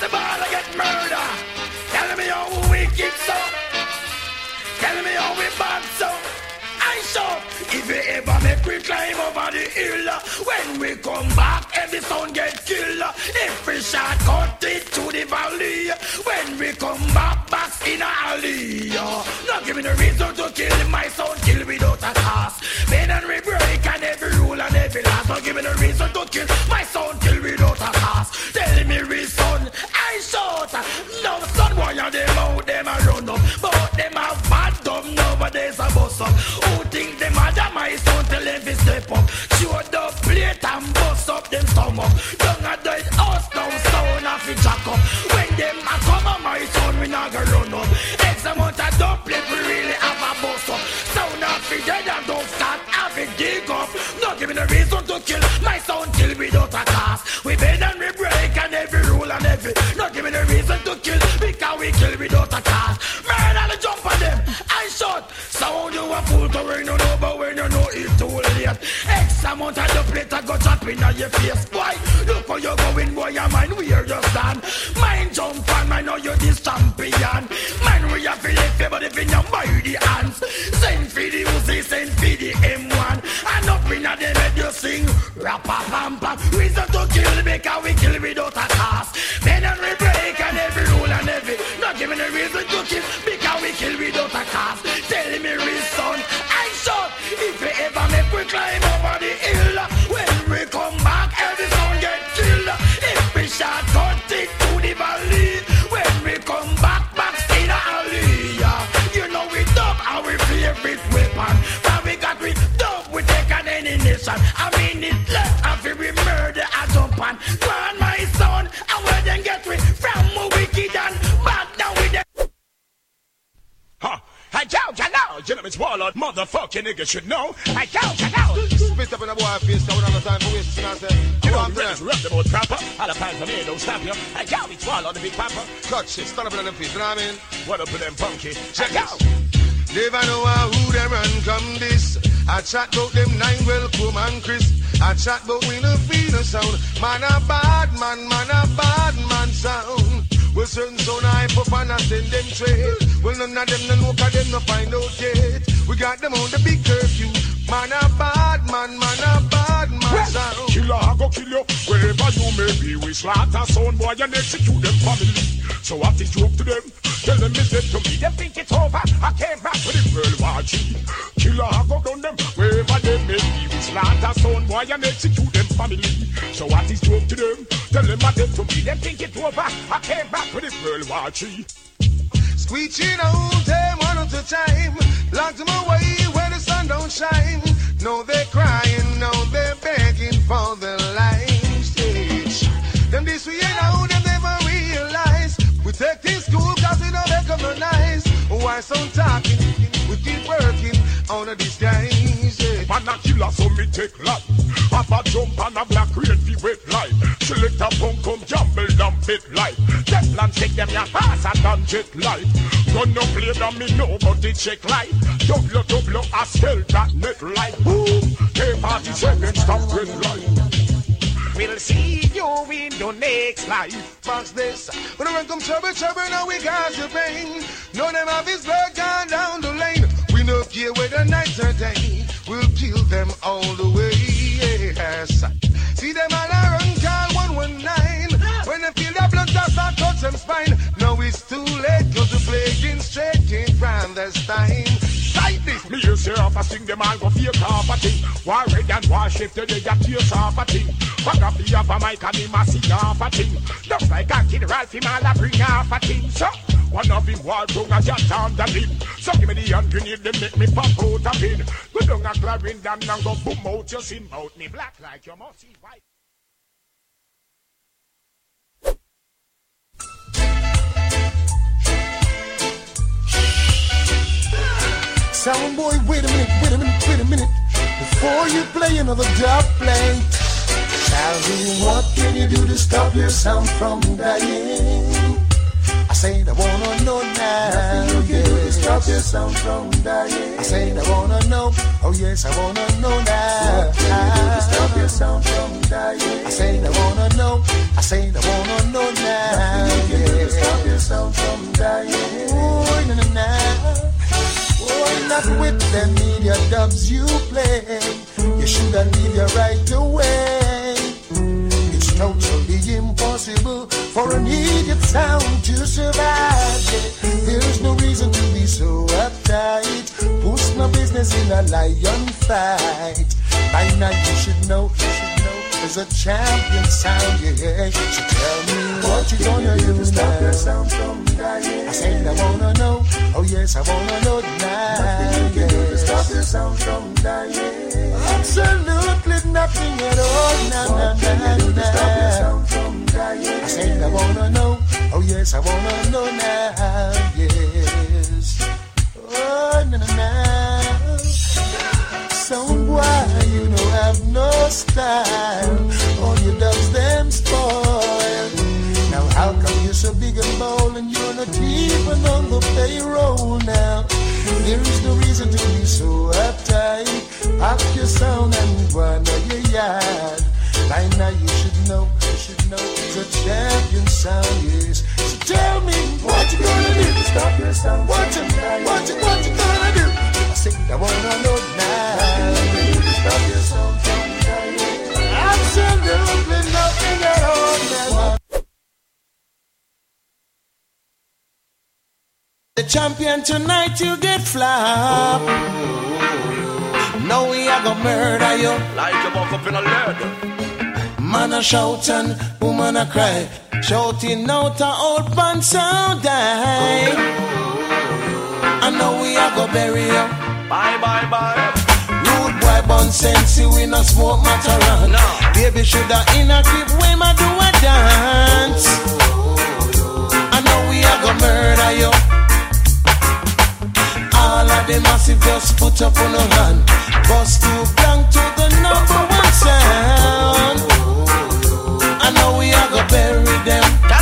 possible to get murder. Tell me how wicked so. Tell me how we bad so. I shout if you ever make we climb over the hill. When we come back, every sound get killed. If we shot cut it to the valley. When we come back, back in a alley. Not me the reason to kill my sound, kill without a cause. Men and we break and every rule and every law. Not me the reason to kill my sound, kill without a cause. Tell me, reason, shout. No, son, why are them out, them a run up. But them have bad dumb nowadays a bust up. Who think them a damn my son tell them to step up. Show the plate and bust up them stomach. Don't a dead house down sound off the jack up. When them a come on my son, we not gonna run up. X amount of dumplings we really have a bust up. Sound off the dead and don't start have it dig up. Not giving a reason to kill my sound kill without a cause. A cause. Murder the jump on them. I shot. Sound you a fool to when you know, but when you know it's too late. X amount of the plate I go chop in your face, boy. Look where you're going, boy. Your mind are just done. Mind jump on, man. Know you're this champion. Man, we have to lift your body in your mighty hands. Send for the Uzi, send for the M1. And up in a them head you sing. Rappa pam pam. Reason to kill because we kill without a motherfucking niggas should know. I doubt you know. Spit up in the boy face, so we don't time for wasting time. Say, You know, on, the man. rest rep the most proper. All the fans from here don't stop you. I doubt it's warlord, the big papa. Cut shit, stand up in them feet, you know what I mean? What up with them funky? Check I doubt. Never know how who them run come this. I chat about them nine welcome and Chris. I chat about we no feel no sound. Man a bad man, man a bad man sound. Well certain sound I up and I send them trade. Well none of them no know 'cause them no find out yet. We got them on the big curfew. Man a bad man, man a bad man sound. Killer, I go kill you wherever you may be. We slaughter son boy and execute them family. So what is joke to them? Tell them it's dead to me. Them think it's over. I came back with the World War G. Killer, I go down them wherever they may be. We slaughter son boy and execute them family. So what is joke to them? Tell them it's dead to me. Them think it's over. I came back with the World War G. Screeching out them one at a time. Lock them away where the sun don't shine. No, they're crying, no, they're begging for their lives. Yes. Them this we ain't know, them never realize. We take this school cause we they recognize. Why some talking? We keep working on a disguise. Man a killer, so me take life. Have a jump and a black rain fi wet life. Select a punk come jumble down bit life. Them plan check them ya pass and done jet life. Gun no play than me know but it check life. Double double a scale that net life. Boom. K47 stop red light. We'll see you in the next life. Box this. When the run come trouble, trouble, now we got the pain. No them have his blood gone down the lane. We no care whether night or day. Kill them all the way. Yes. See them all a run call 119. When they feel the blood just start touch them spine. Now it's too late cause the plague straight in clandestine. Sight this. Say a sing them all go fake off a thing. War red and war shift they got tears off a thing. Fuck up the a mic and him a sing off a thing. Just like a kid Ralph him all a bring off a thing. So one of him war tongue a jot down the limb. So give me the hand grenade them make me pop out a pin. Go down a Clarendon and go boom out your sin out me black like your mossy white. Sound boy, wait a minute, wait a minute, wait a minute. Before you play another dub play, tell me what can you do to stop your sound from dying? I say I wanna know now. Nothing you can do to stop your sound from dying. I say I wanna know. Oh yes, I wanna know now. What can you do to stop your sound from dying? I say I wanna know. I say I wanna know now. Can you do to stop sound from dying. Oh, na na na. Oh, not with them media dubs you play. You should have leave your right away. It's totally impossible for an idiot sound to survive. There's no reason to be so uptight. Push no business in a lion fight. By now you should know, you should know. There's a champion sound, yeah. So tell me what you gonna do to stop your sound from dying. I said I wanna oh yes I wanna know now. Nothing you can do to stop your sound from dying. Absolutely nothing at all, nah nah nah nah. Stop your sound from dying. I said I wanna know, oh yes I wanna know now, yes. Oh na na na. Some boy you don't have no style. All your dubs them spoil. Now how come you're so big and bold and you're not even on the payroll now? There is no reason to be so uptight. Pack your sound and run out your yard. By now you should know, you should know it's a champion sound, yes. So tell me what you gonna do to stop your sound? What you, what you, what you gonna do? I say I wanna know now. The champion tonight you get flop. No, we are gonna murder you. Like you walk up in a lead. Man a shout and woman a cry. Shouting out a old pan sound die. I know we are gonna bury you. Bye, bye, bye. Rude boy bun sense we no smoke matter. No. Baby shoulda in a crib when ma do a dance. I know we are gonna murder you. All of the massive just put up on a hand. Bust to blank to the number one sound. I know we are gonna bury them.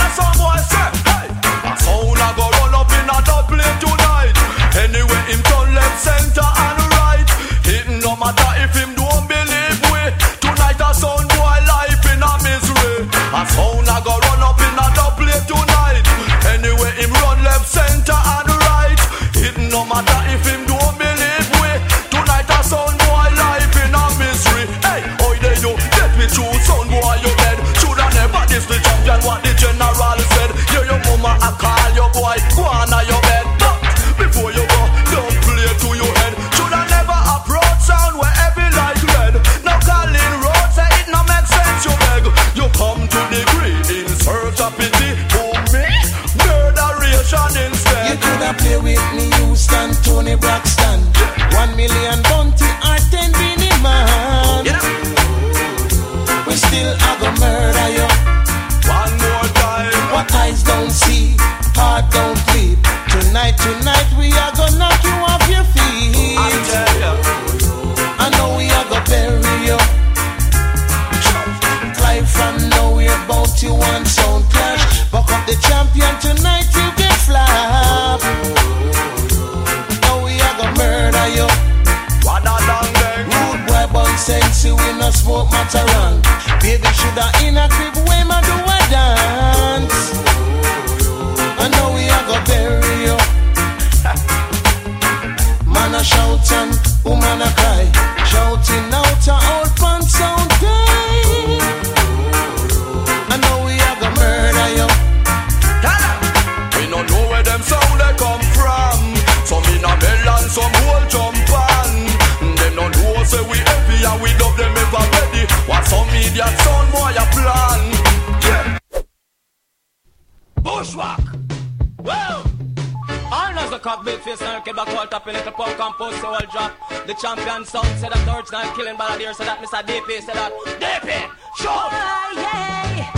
Cock big face and kid back all top in little punk and pussy all drop. The champion sound said that original killing balladeer said that Mr. DP said that DP show. Oh, yeah.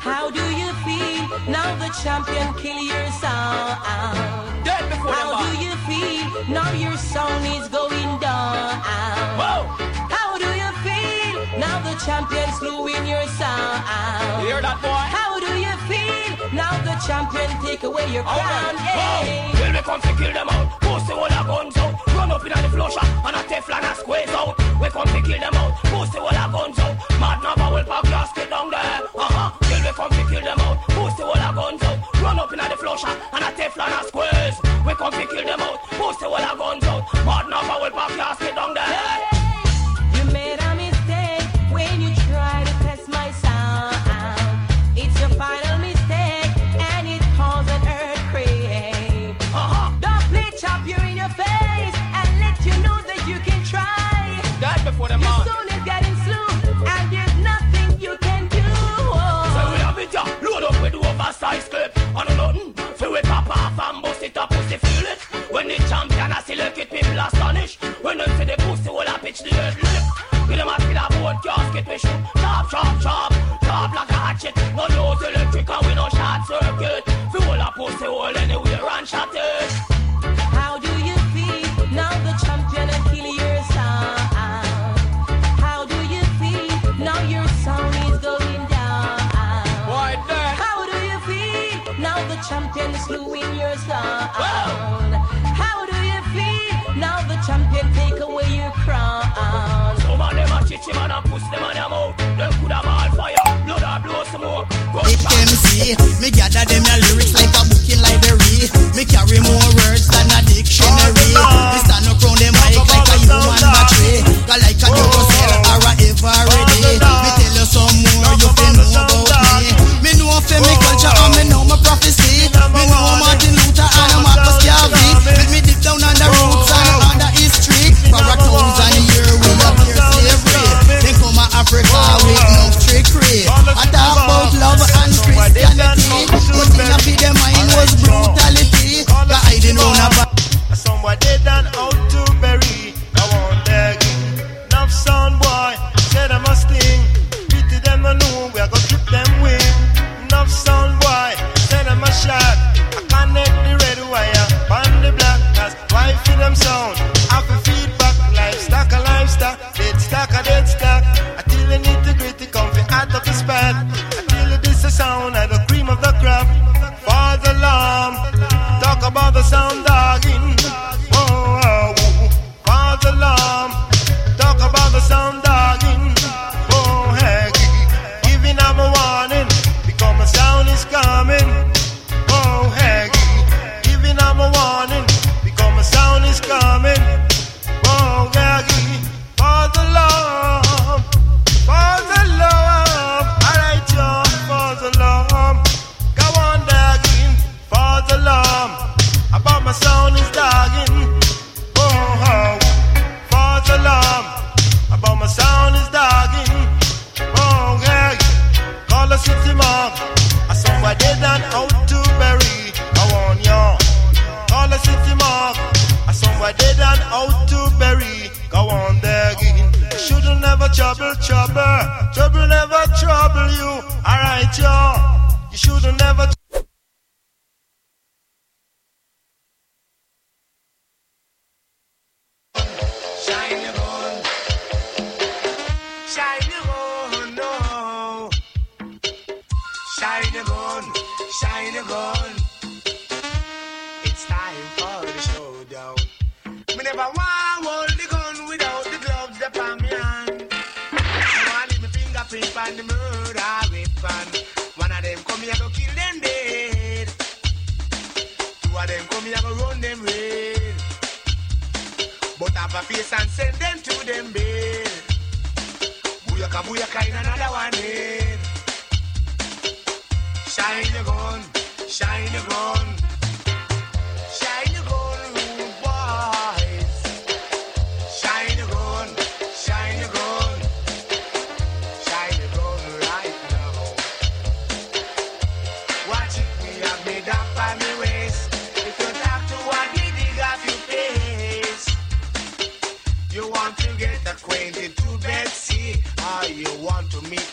How do you feel now the champion kill your sound? Dead before How do you feel now your sound is going down? Whoa. How do you feel now the champion slew in your sound? You hear that boy? How do you feel now the champion take away your crown? Alright, Hey. Will we come to kill them out? Pussy all a guns out. Run up in the shot and a Teflon a squeeze out. We come to kill them out. Pussy all a guns out. Mad number will pop gas get down there. Uh huh. Will we come to kill them out? Pussy all a guns out. Run up in the shot and a Teflon a squeeze. We come to kill them out, push the of guns out. Mad I will pop your pussy, will I pitch the lip. With a skill about casket, we shoot. Sharp, sharp, sharp. Sharp like a hatchet. No nose electric and we no short circuit. Feel a pussy hole anywhere and shot it. How do you feel now the champion and kill your sound? How do you feel now your sound is going down? Why then? How do you feel now the champion is slewing your sound? How them chichi man and push them on your mouth. Them coulda ball fire, blood or blow smoke. It MC, me gather them your lyrics like a book in library. Me carry more words than a dictionary. Boy, say them a sting. Pity them no know we are gonna trip them wing. Enough sound boy, say them a shot. I connect the red wire on the black cause why feed them sound? I feel feedback, livestock a livestock, dead stock a dead stock. Until the nitty gritty come out of the spat. Until this a sound like the cream of the crop. The lamb, talk about the sound dogging. Oh, oh, the lamb. About my sound is dogging. Oh, yeah. Call a city mark. I somewhere dead and out to bury. I want y'all. Call a city mark. I somewhere dead and out to bury. Go on there, again. You shouldn't never trouble, trouble. Trouble never trouble you. Alright, y'all. You shouldn't never. Go kill them dead. Two of them run them red. But have a face and send them to them bed. In another one in. Shine your gun, shine your gun.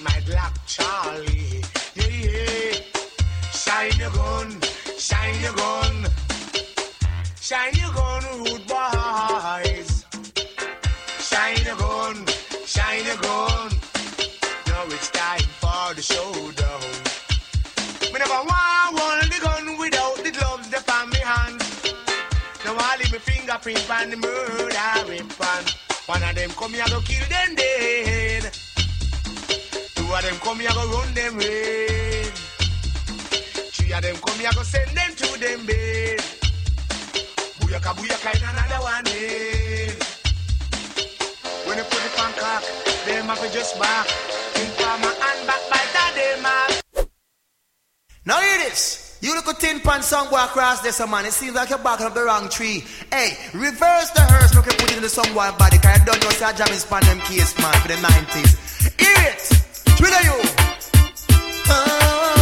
My black Charlie? Yeah, yeah. Shine your gun, shine your gun, shine your gun, rude boys. Shine your gun, shine your gun. Now it's time for the showdown. Me never want hold the gun without the gloves on me hands. Now I leave my fingerprint on the murder weapon. One of them come here go kill them dead. Of them come here go run them red. Three of them come here, go send them to them bed. Booyaka, booyaka, in another one is. When you put it on cock, them have just back. In farmer and back by that they mark. Now hear this. You look a tin pan song go across this man. It seems like you're barking up the wrong tree. Hey, reverse the hearse, look at put it in the song boy body. Cause I don't know say jamming span them case man for the 90s. Hear it. You.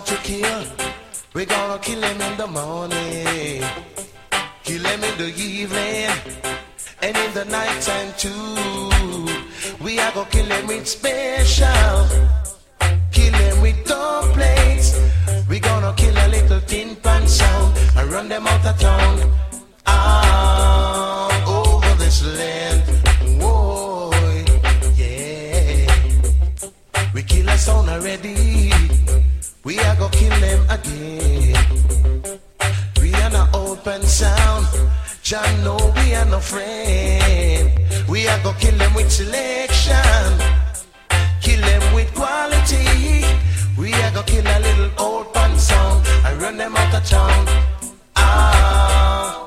To kill. We're gonna kill him in the morning, kill him in the evening, and in the night time too. We are gonna kill him with special, kill him with top plates. We're gonna kill a little tin pan sound and run them out of town. Ah, over this land. Whoa, yeah. We kill a sound already. We are gonna kill them again. We are not open sound. John, no, we are no friend. We are gonna kill them with selection. Kill them with quality. We are gonna kill a little old pan sound and run them out of town. Ah,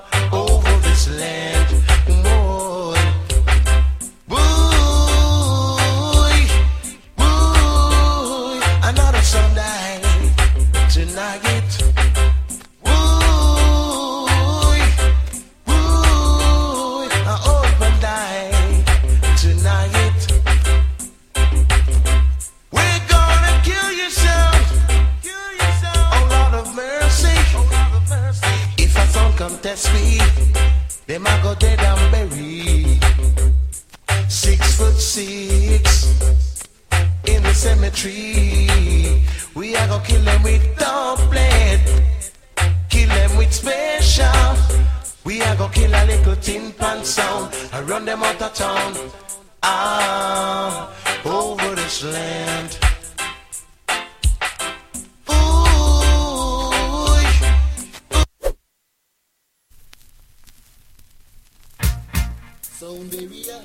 Sound area,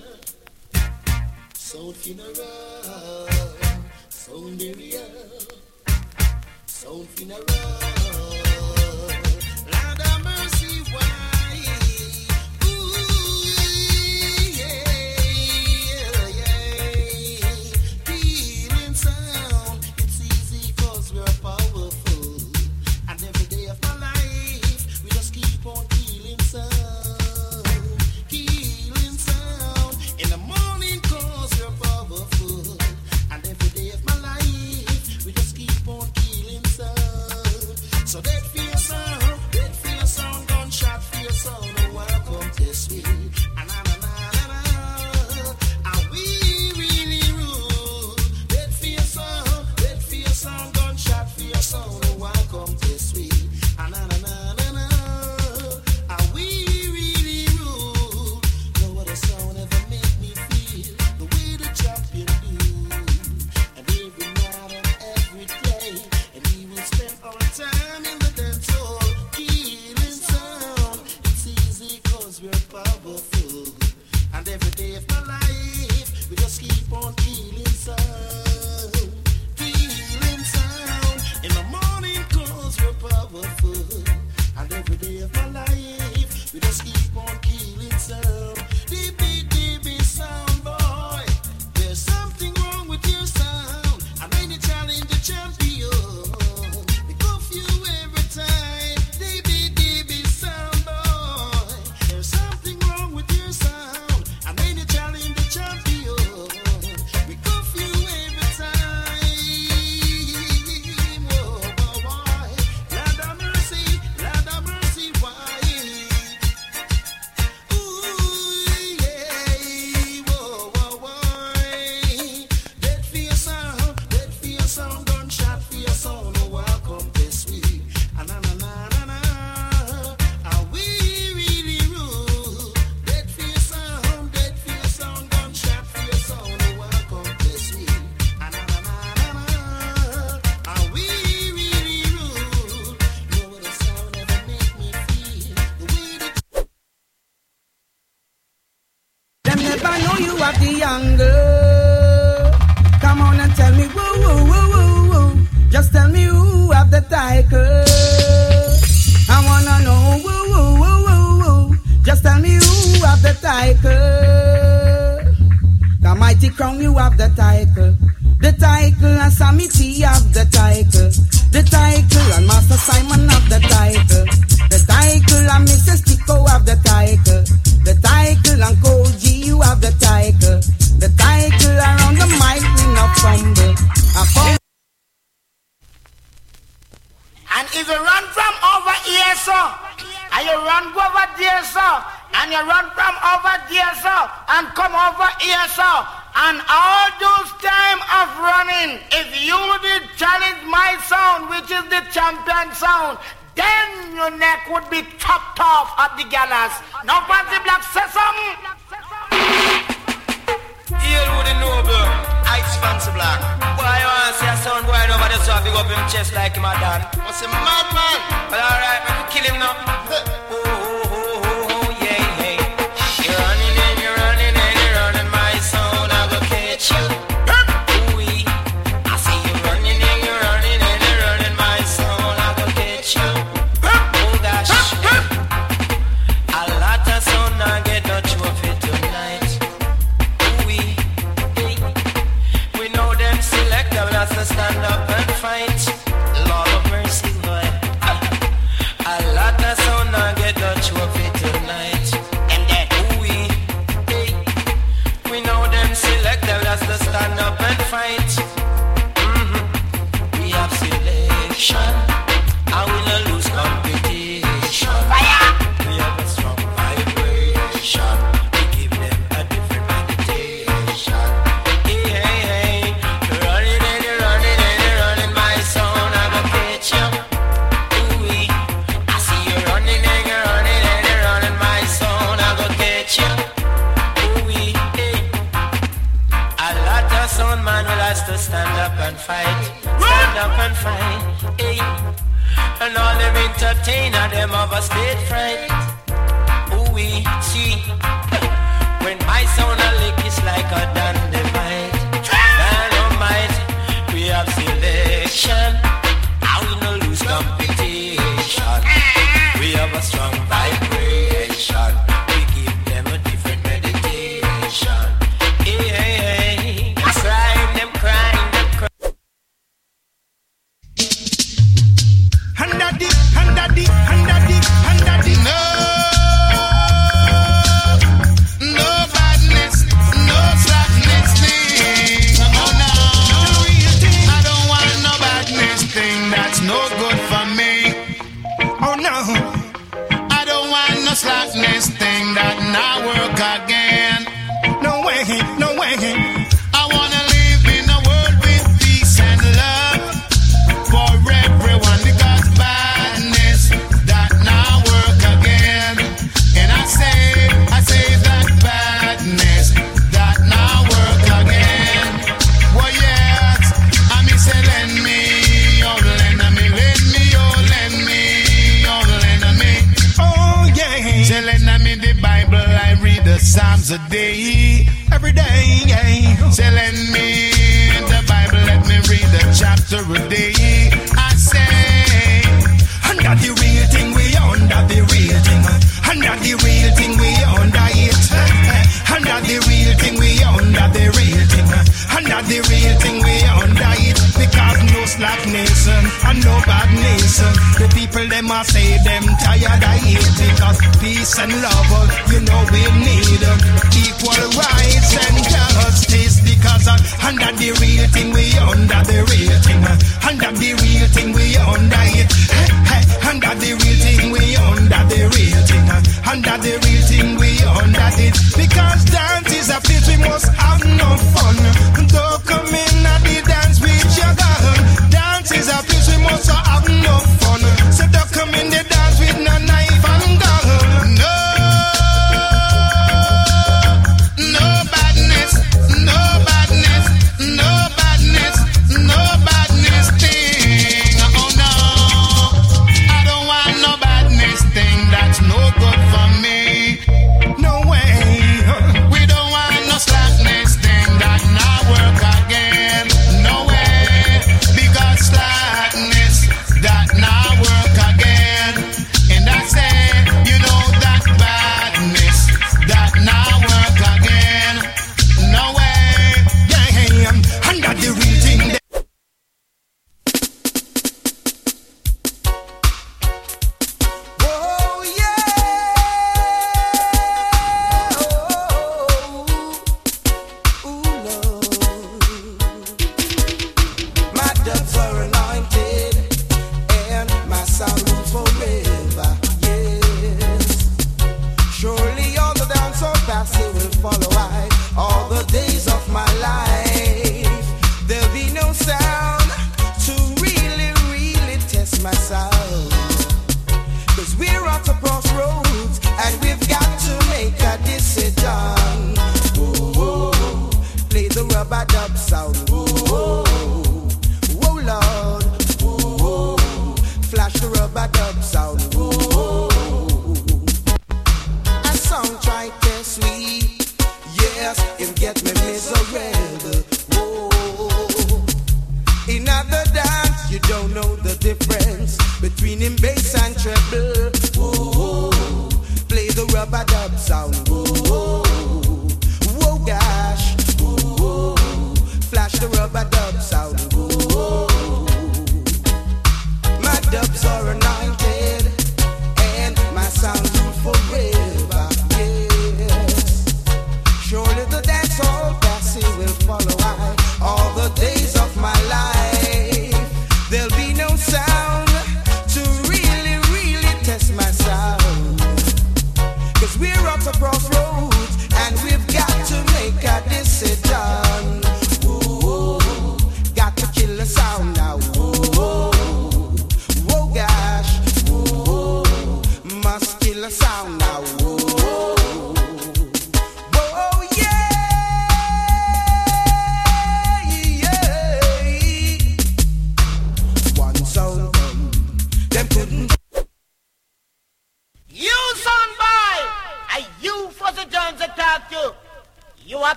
sound funeral, sound area, sound funeral. don't know why come this sweet. title. The mighty crown, you have the title. The title and Sami-T have the title. The title and Masta Simon have the title. The title and Mrs. Tico have the title. The title and Cojie, you have the title. The title around the mic, we not fumble. And if you run from over here, sir, and you run over there, sir, and you run from over there and come over here and all those time of running if you did challenge my sound which is the champion sound then your neck would be chopped off at the gallows. No fancy black say something. Here with the noble ice fancy black. Why you want to see a sound boy over there so I pick up him chest like him a dad what's a madman? But alright I can kill him now. them a say them tired of it. Because peace and love, you know we need equal rights and justice because under the real thing we under the real thing, under the real thing we under it, under the real thing we under the real thing, under the real thing we under it. Because dance is a place we must have no fun. Don't come in at the all the days of my life. There'll be no sound to really, really test my sound. Cause we're at a crossroads and we've got to make a decision. Whoa, play the rubber dub sound. vibes are